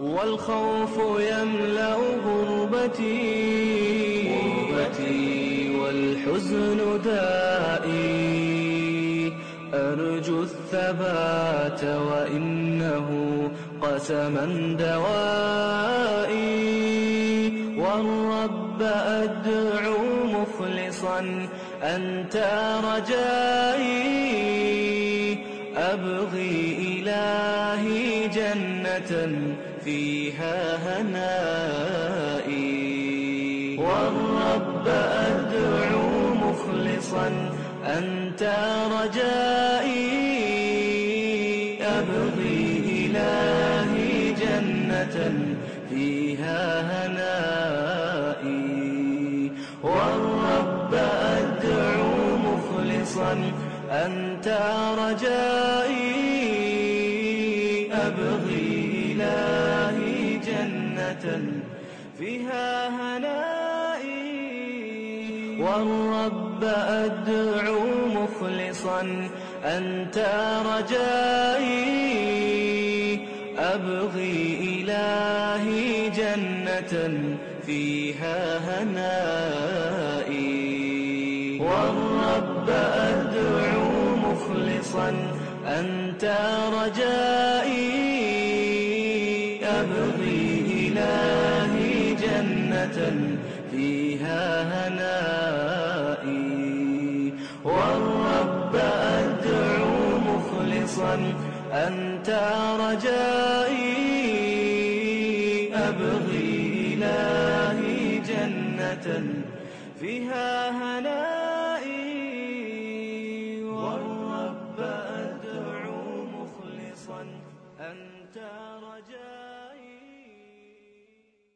والخوف يملأ غربتي. غربتي والحزن دائي. أرجو الثبات وإنه قسما دوائي. والرب أدعو مخلصا أنت رجائي. أبغي إلهي جنة فيها هنائي. والرب أدعو مخلصا أنت رجائي. أبغي إلهي جنة فيها هنائي. والرب أدعو مخلصا أنت رجائي. أبغي إلهي فيها هنائي. والرب أدعو مخلصا أنت رجائي. أبغي إلهي جنة فيها هنائي. والرب أدعو مخلصا أنت رجائي. فيها هنائي والرب أدعو مخلصا أنت رجائي. أبغي إلهي جنة فيها هنائي والرب أدعو مخلصا أنت رجائي.